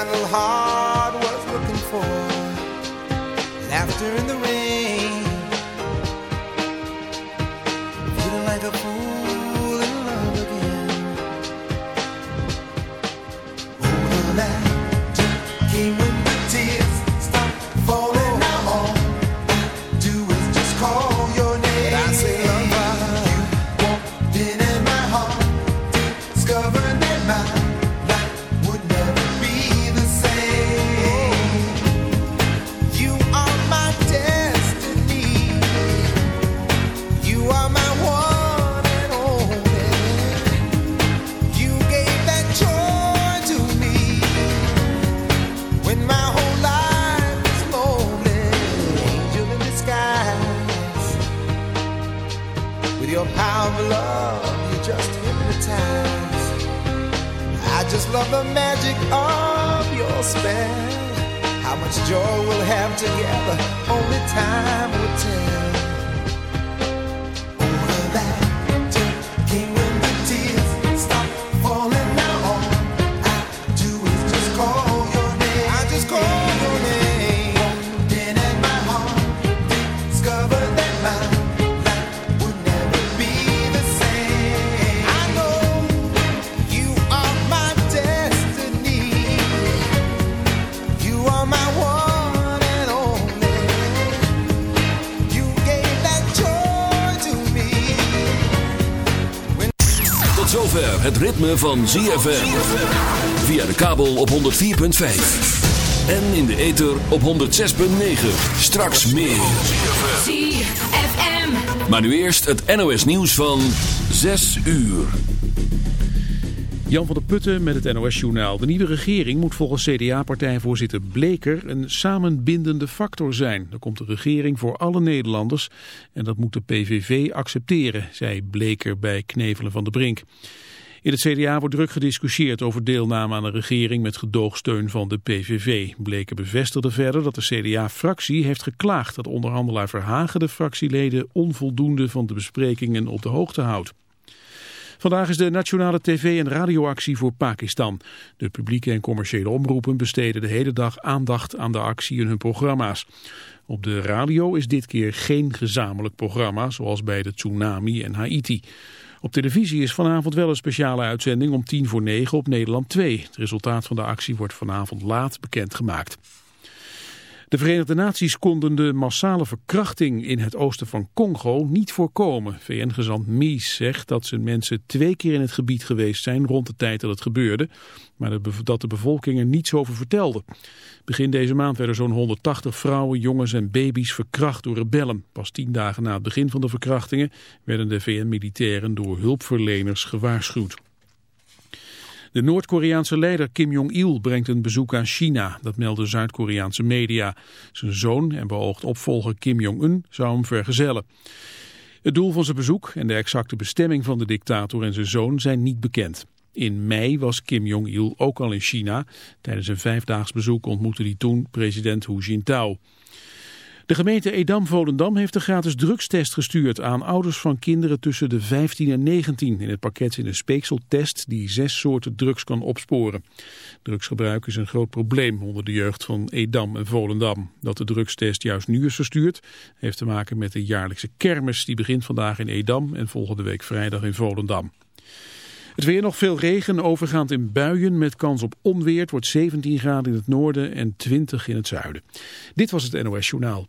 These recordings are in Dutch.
sentimental heart. Het ritme van ZFM. Via de kabel op 104.5. En in de ether op 106.9. Straks meer. ZFM. Maar nu eerst het NOS nieuws van 6 uur. Jan van der Putten met het NOS-journaal. De nieuwe regering moet volgens CDA-partijvoorzitter Bleker een samenbindende factor zijn. Er komt een regering voor alle Nederlanders en dat moet de PVV accepteren, zei Bleker bij Knevelen van de Brink. In het CDA wordt druk gediscussieerd over deelname aan een regering met gedoogsteun van de PVV. Bleker bevestigde verder dat de CDA-fractie heeft geklaagd dat onderhandelaar Verhagen de fractieleden onvoldoende van de besprekingen op de hoogte houdt. Vandaag is de nationale tv- en radioactie voor Pakistan. De publieke en commerciële omroepen besteden de hele dag aandacht aan de actie in hun programma's. Op de radio is dit keer geen gezamenlijk programma, zoals bij de tsunami en Haiti. Op televisie is vanavond wel een speciale uitzending om tien voor negen op Nederland 2. Het resultaat van de actie wordt vanavond laat bekendgemaakt. De Verenigde Naties konden de massale verkrachting in het oosten van Congo niet voorkomen. VN-gezant Mies zegt dat zijn mensen twee keer in het gebied geweest zijn rond de tijd dat het gebeurde, maar dat de bevolking er niets over vertelde. Begin deze maand werden zo'n 180 vrouwen, jongens en baby's verkracht door rebellen. Pas tien dagen na het begin van de verkrachtingen werden de VN-militairen door hulpverleners gewaarschuwd. De Noord-Koreaanse leider Kim Jong-il brengt een bezoek aan China. Dat melden Zuid-Koreaanse media. Zijn zoon en beoogd opvolger Kim Jong-un zou hem vergezellen. Het doel van zijn bezoek en de exacte bestemming van de dictator en zijn zoon zijn niet bekend. In mei was Kim Jong-il ook al in China. Tijdens een vijfdaags bezoek ontmoette hij toen president Hu Jintao. De gemeente Edam-Volendam heeft een gratis drugstest gestuurd aan ouders van kinderen tussen de 15 en 19. In het pakket zit een speekseltest die zes soorten drugs kan opsporen. Drugsgebruik is een groot probleem onder de jeugd van Edam en Volendam. Dat de drugstest juist nu is verstuurd heeft te maken met de jaarlijkse kermis die begint vandaag in Edam en volgende week vrijdag in Volendam. Het weer nog veel regen, overgaand in buien met kans op onweer. Het wordt 17 graden in het noorden en 20 in het zuiden. Dit was het NOS Journaal.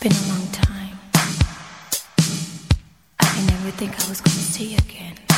been a long time. I never think I was gonna see you again.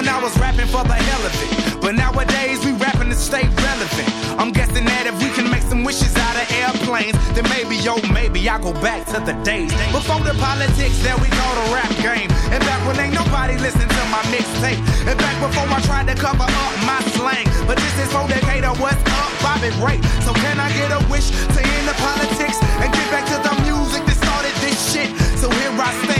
When I was rapping for the hell of it. But nowadays we rapping to stay relevant. I'm guessing that if we can make some wishes out of airplanes, then maybe, yo, maybe I go back to the days before the politics that we call the rap game. And back when ain't nobody listened to my mixtape. And back before I tried to cover up my slang. But this is for Decatur, what's up, Bobby Ray? So can I get a wish to end the politics and get back to the music that started this shit? So here I stand,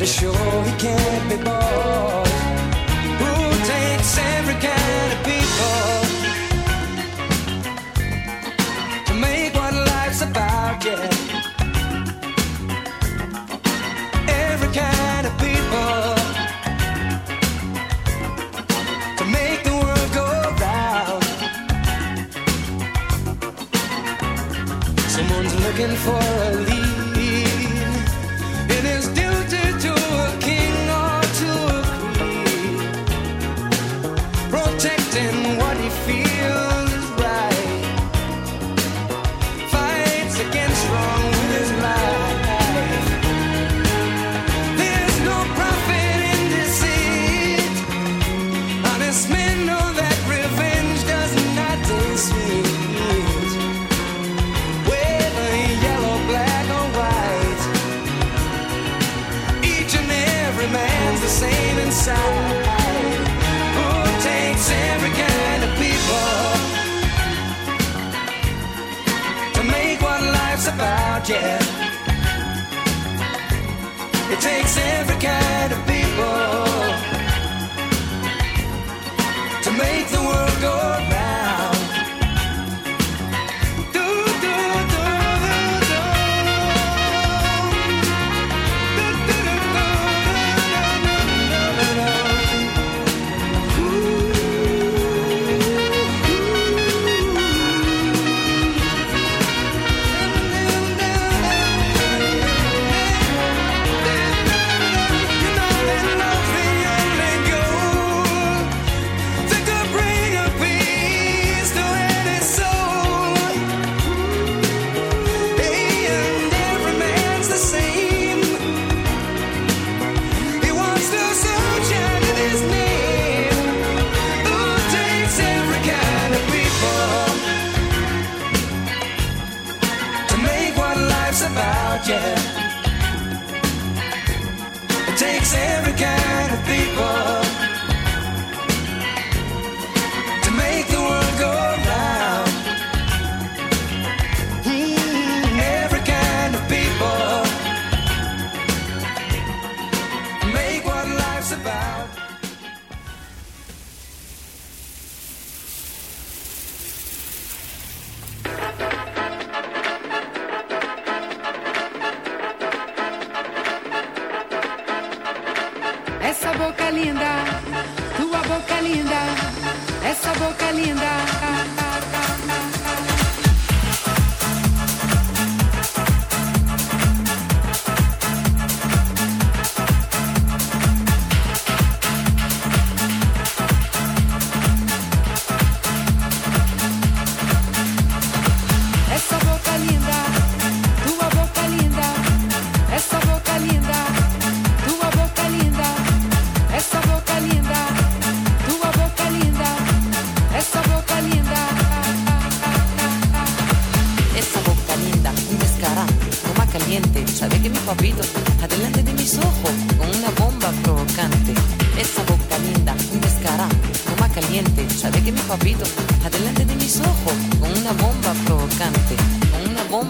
to sure he can't be bought. Who takes every kind of people to make what life's about? Yeah, every kind of people. to make the world go round. Someone's looking for a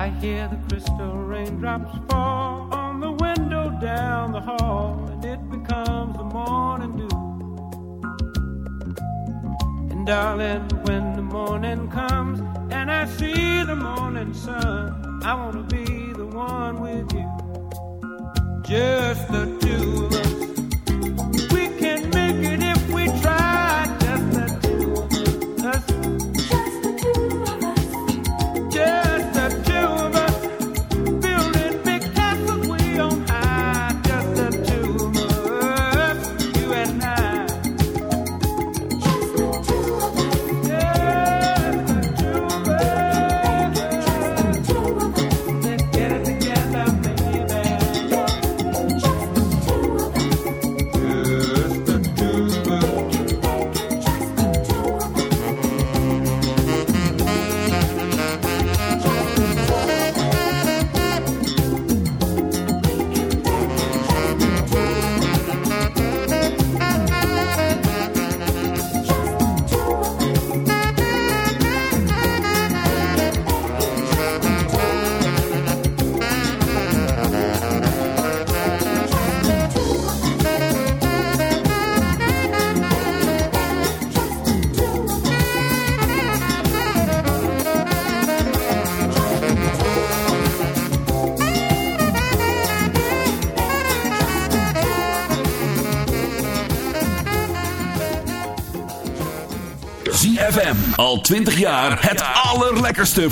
I hear the crystal raindrops fall on the window down the hall, and it becomes the morning dew. And darling, when the morning comes and I see the morning sun, I wanna be the one with you. Just the two of us. Al 20 jaar het allerlekkerste.